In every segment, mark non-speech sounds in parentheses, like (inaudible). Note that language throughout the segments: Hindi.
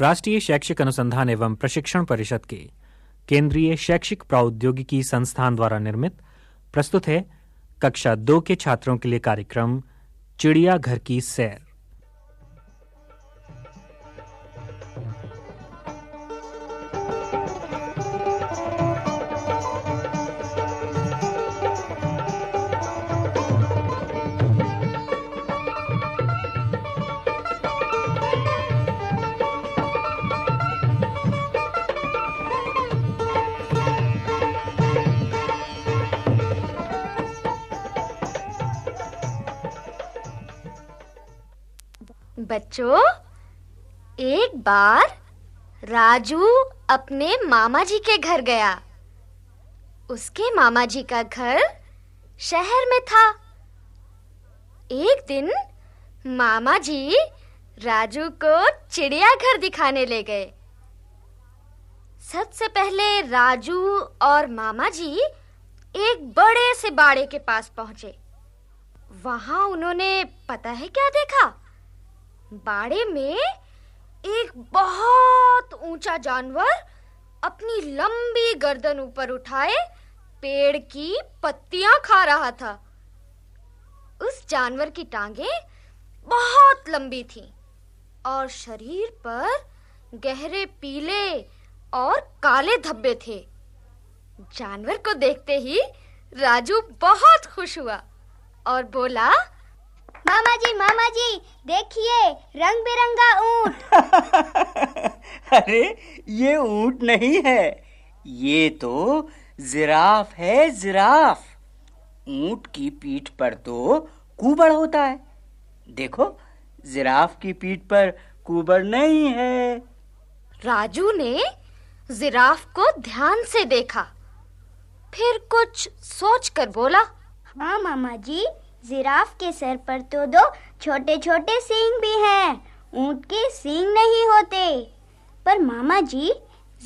राष्ट्रीय शैक्षिक अनुसंधान एवं प्रशिक्षण परिषद के केंद्रीय शैक्षिक प्रौद्योगिकी संस्थान द्वारा निर्मित, प्रस्तुत है कक्षा दो के छात्रों के लिए कार्यक्रम चिड़ियाघर की सैर। बच्चों, एक बार राजू अपने मामा जी के घर गया। उसके मामा जी का घर शहर में था। एक दिन मामा जी राजू को चिड़ियाघर दिखाने ले गए। सबसे पहले राजू और मामा जी एक बड़े से बाड़े के पास पहुँचे। वहाँ उन्होंने पता है क्या देखा? बाड़े में एक बहुत ऊँचा जानवर अपनी लंबी गर्दन ऊपर उठाए, पेड़ की पत्तियाँ खा रहा था। उस जानवर की टांगे बहुत लंबी थीं और शरीर पर गहरे पीले और काले धब्बे थे। जानवर को देखते ही राजू बहुत खुश हुआ और बोला मामा जी मामा जी देखिए रंग बिरंगा ऊँट। (laughs) अरे ये ऊँट नहीं है। ये तो जिराफ है जिराफ। ऊँट की पीठ पर तो कुबड़ होता है। देखो जिराफ की पीठ पर कुबड़ नहीं है। राजू ने जिराफ को ध्यान से देखा। फिर कुछ सोचकर बोला हाँ मामा जी जिराफ के सर पर तो दो छोटे छोटे सींग भी हैं। ऊँट के सींग नहीं होते। पर मामा जी,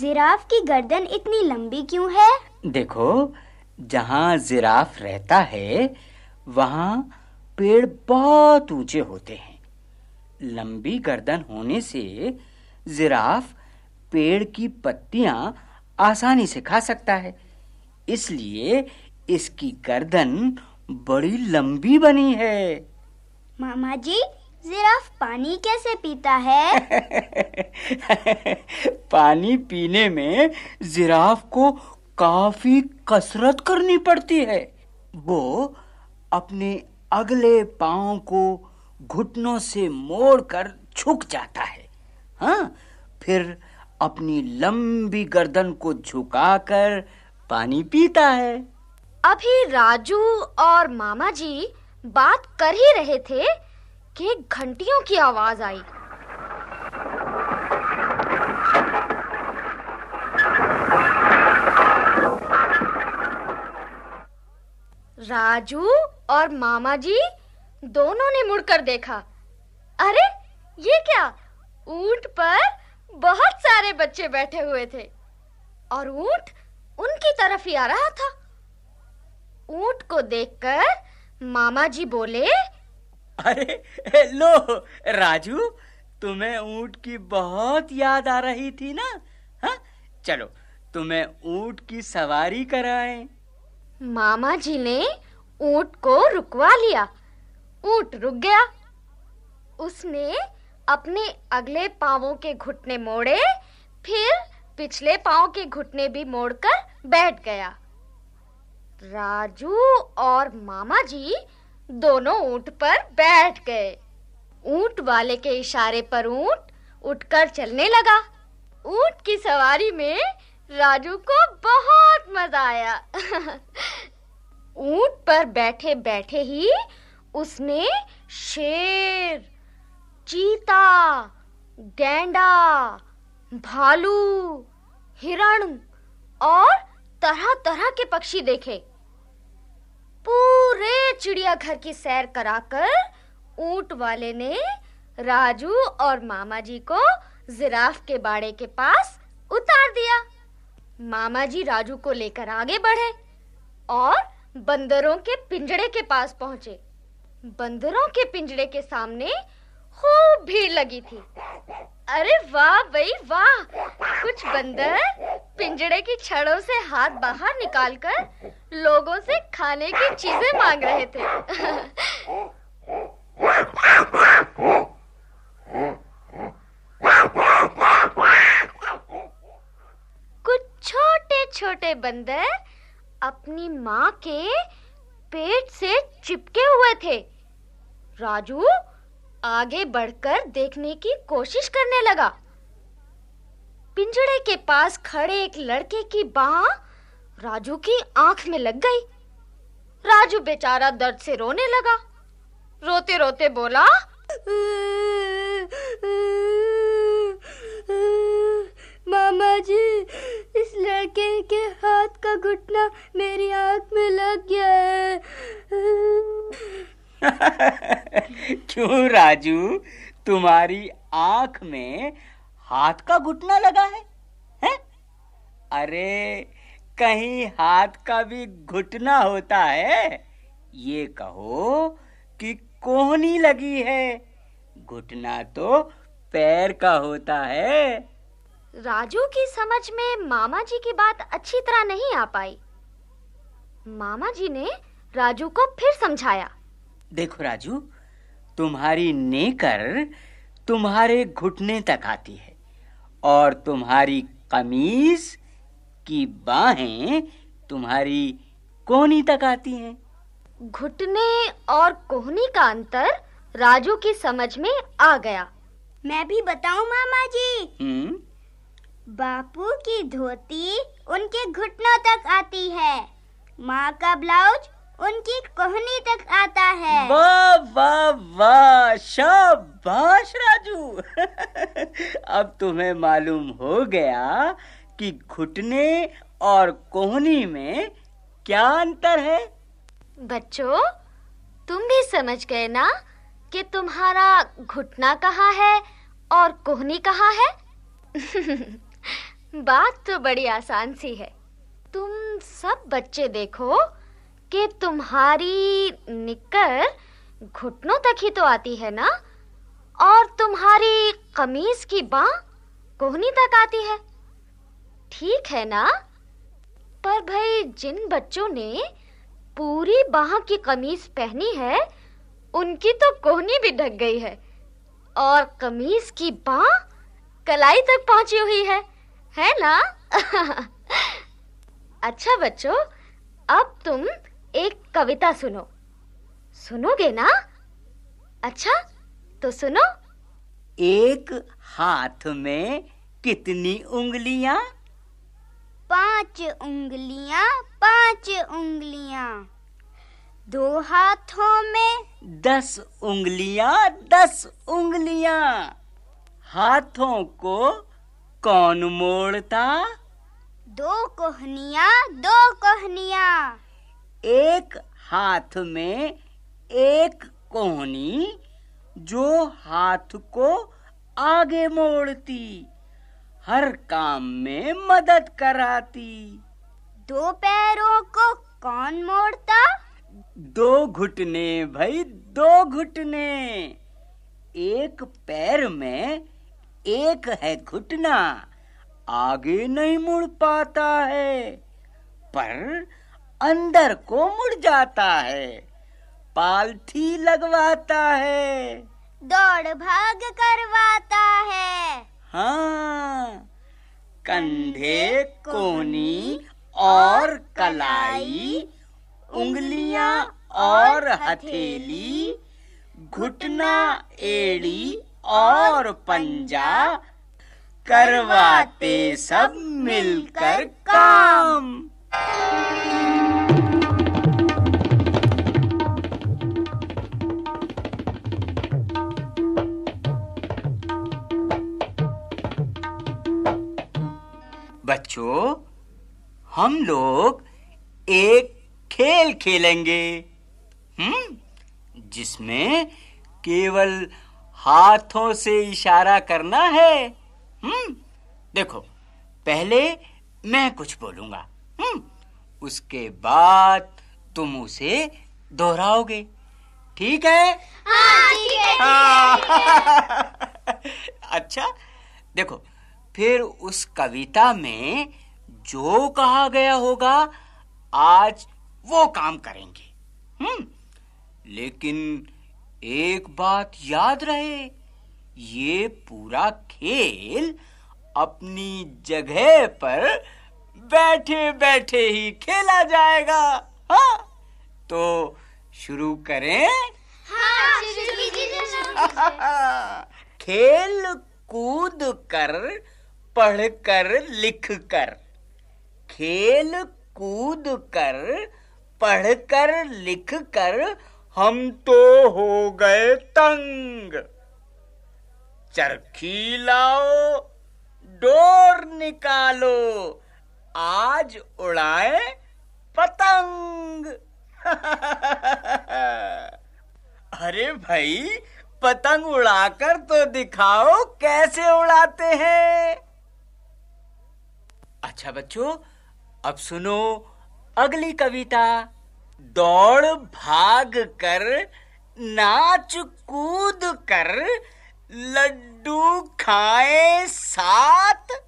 जिराफ की गर्दन इतनी लंबी क्यों है? देखो, जहाँ जिराफ रहता है, वहाँ पेड़ बहुत ऊँचे होते हैं। लंबी गर्दन होने से जिराफ पेड़ की पत्तियाँ आसानी से खा सकता है। इसलिए इसकी गर्दन बड़ी लंबी बनी है। मामा जी जिराफ पानी कैसे पीता है? (laughs) पानी पीने में जिराफ को काफ़ी कसरत करनी पड़ती है। वो अपने अगले पाँव को घुटनों से मोड़कर झुक जाता है। हाँ फिर अपनी लंबी गर्दन को झुकाकर पानी पीता है। अभी राजू और मामा जी बात कर ही रहे थे कि घंटियों की आवाज़ आई। राजू और मामा जी दोनों ने मुड़कर देखा। अरे, ये क्या? ऊँट पर बहुत सारे बच्चे बैठे हुए थे और ऊँट उनकी तरफ़ ही आ रहा था। ऊँट को देखकर मामा जी बोले अरे लो राजू तुम्हें ऊँट की बहुत याद आ रही थी ना? हा? चलो तुम्हें ऊँट की सवारी कराएँ। मामा जी ने ऊँट को रुकवा लिया। ऊँट रुक गया। उसने अपने अगले पावों के घुटने मोड़े फिर पिछले पाँव के घुटने भी मोड़कर बैठ गया। राजू और मामा जी दोनों ऊँट पर बैठ गए। ऊँट वाले के इशारे पर ऊँट उठकर चलने लगा। ऊँट की सवारी में राजू को बहुत मज़ा आया। ऊँट पर बैठे बैठे ही उसने शेर, चीता, गैंडा, भालू, हिरण और तरह-तरह के पक्षी देखे। पूरे चिड़ियाघर की सैर कराकर ऊँट वाले ने राजू और मामा जी को जिराफ के बाड़े के पास उतार दिया। मामा जी राजू को लेकर आगे बढ़े और बंदरों के पिंजड़े के पास पहुँचे। बंदरों के पिंजड़े के सामने खूब भीड़ लगी थी। अरे वाह भाई वाह। कुछ बंदर पिंजड़े की छड़ों से हाथ बाहर निकालकर लोगों से खाने की चीज़ें मांग रहे थे। कुछ छोटे छोटे बंदर अपनी माँ के पेट से चिपके हुए थे। राजू आगे बढ़कर देखने की कोशिश करने लगा। पिंजड़े के पास खड़े एक लड़के की बाह राजू की आँख में लग गई। राजू बेचारा दर्द से रोने लगा। रोते रोते बोला मामा जी इस लड़के के हाथ का घुटना मेरी आँख में लग गया है। (laughs) क्यों राजू? तुम्हारी आँख में हाथ का घुटना लगा है हैं? अरे कहीं हाथ का भी घुटना होता है? ये कहो कि कोहनी लगी है। घुटना तो पैर का होता है। राजू की समझ में मामा जी की बात अच्छी तरह नहीं आ पाई। मामा जी ने राजू को फिर समझाया। देखो राजू तुम्हारी नेकर तुम्हारे घुटने तक आती है और तुम्हारी कमीज की बाहें तुम्हारी कोहनी तक आती हैं। घुटने और कोहनी का अंतर राजू की समझ में आ गया। मैं भी बताऊँ मामा जी? हम्म। बापू की धोती उनके घुटनों तक आती है। माँ का ब्लाउज उनकी कोहनी तक आता है। वाह वाह वाह शाबाश राजू। अब तुम्हें मालूम हो गया कि घुटने और कोहनी में क्या अंतर है। बच्चों तुम भी समझ गए ना कि तुम्हारा घुटना कहाँ है और कोहनी कहाँ है? (laughs) बात तो बड़ी आसान सी है। तुम सब बच्चे देखो कि तुम्हारी निकर घुटनों तक ही तो आती है ना? और तुम्हारी कमीज की बाह कोहनी तक आती है। ठीक है ना? पर भाई, जिन बच्चों ने पूरी बाह की कमीज पहनी है, उनकी तो कोहनी भी ढक गई है। और कमीज की बाह कलाई तक पहुँची हुई है। है ना? (laughs) अच्छा बच्चों, अब तुम एक कविता सुनो। सुनोगे ना? अच्छा तो सुनो। एक हाथ में कितनी उंगलियाँ? पाँच उंगलियाँ पाँच उंगलियाँ। दो हाथों में। दस उंगलियाँ दस उंगलियाँ। हाथों को कौन मोड़ता? दो कोहनियाँ दो कोहनियाँ। एक हाथ में एक कोहनी जो हाथ को आगे मोड़ती हर काम में मदद कराती। दो पैरों को कौन मोड़ता? दो घुटने भाई दो घुटने। एक पैर में एक है घुटना आगे नहीं मुड़ पाता है पर अंदर को मुड़ जाता है पालथी लगवाता है। दौड़ भाग करवाता है। हाँ कंधे कोनी और कलाई उंगलियाँ और हथेली घुटना एड़ी और पंजा करवाते सब मिलकर काम। बच्चों, हम लोग एक खेल खेलेंगे हम्म जिसमें केवल हाथों से इशारा करना है। हम्म देखो, पहले मैं कुछ बोलूँगा। उसके बाद तुम उसे दोहराओगे। ठीक है? हाँ ठीक है हाँ। (laughs) अच्छा देखो फिर उस कविता में जो कहा गया होगा आज वो काम करेंगे। हम्म लेकिन एक बात याद रहे ये पूरा खेल अपनी जगह पर बैठे बैठे ही खेला जाएगा। हाँ? तो शुरू करें। हाँ, शुरू (laughs) खेल कूद कर पढ़ कर लिख कर। खेल कूद कर पढ़ कर लिख कर हम तो हो गए तंग। चरखी लाओ डोर निकालो आज उड़ाए पतंग। अरे भाई, पतंग उड़ाकर तो दिखाओ कैसे उड़ाते हैं। अच्छा बच्चों, अब सुनो अगली कविता। दौड़ भाग कर, नाच कूद कर, लड्डू खाए साथ।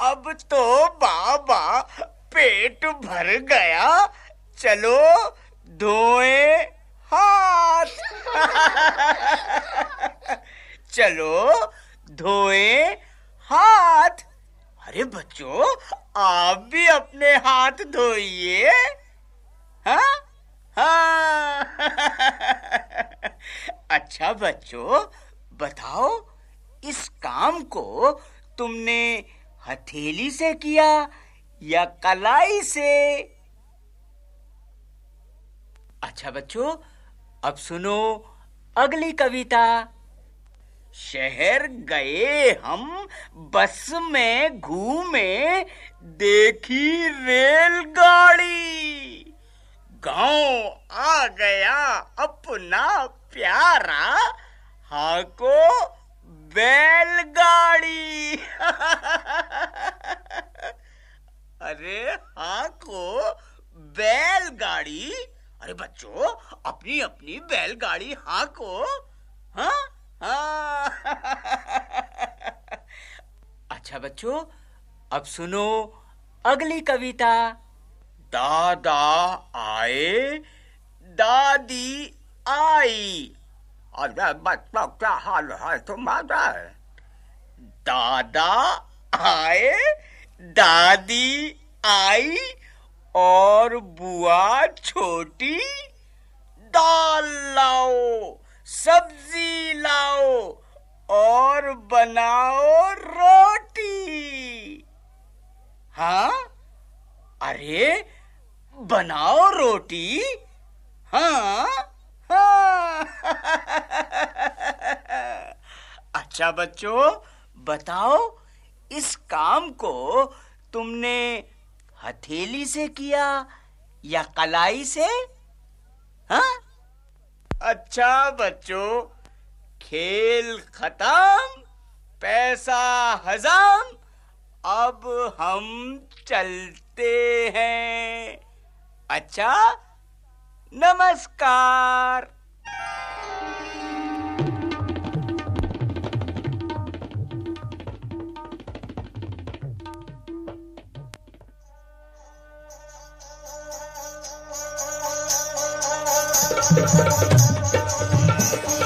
अब तो बाबा पेट भर गया। चलो, धोए हाथ। (laughs) चलो, धोए हाथ। अरे बच्चों, आप भी अपने हाथ धोइए। हाँ? हाँ। (laughs) अच्छा बच्चों, बताओ, इस काम को तुमने हथेली से किया या कलाई से? अच्छा बच्चों, अब सुनो अगली कविता। शहर गए हम, बस में घूमे, देखी रेलगाड़ी। गाँव आ गया अपना प्यारा, हाको बैलगाड़ी। अरे हाको बैलगाड़ी। अरे बच्चों अपनी अपनी बैलगाड़ी हाको हाँ हाँ। अच्छा बच्चों, अब सुनो अगली कविता। दादा आए, दादी आई। अरे बच्चों क्या हाल है तुम्हारा दादा आए, दादी आई और बुआ छोटी दाल लाओ, सब्ज़ी लाओ और बनाओ रोटी। हाँ? अरे, बनाओ रोटी? हाँ हाँ। (laughs) अच्छा बच्चों, बताओ, इस काम को तुमने हथेली से किया या कलाई से? हाँ? अच्छा बच्चों, खेल खत्म, पैसा हजाम, अब हम चलते हैं। अच्छा नमस्कार। フフフフ。